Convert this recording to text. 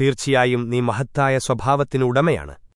തീർച്ചയായും നീ മഹത്തായ സ്വഭാവത്തിനുടമയാണ്.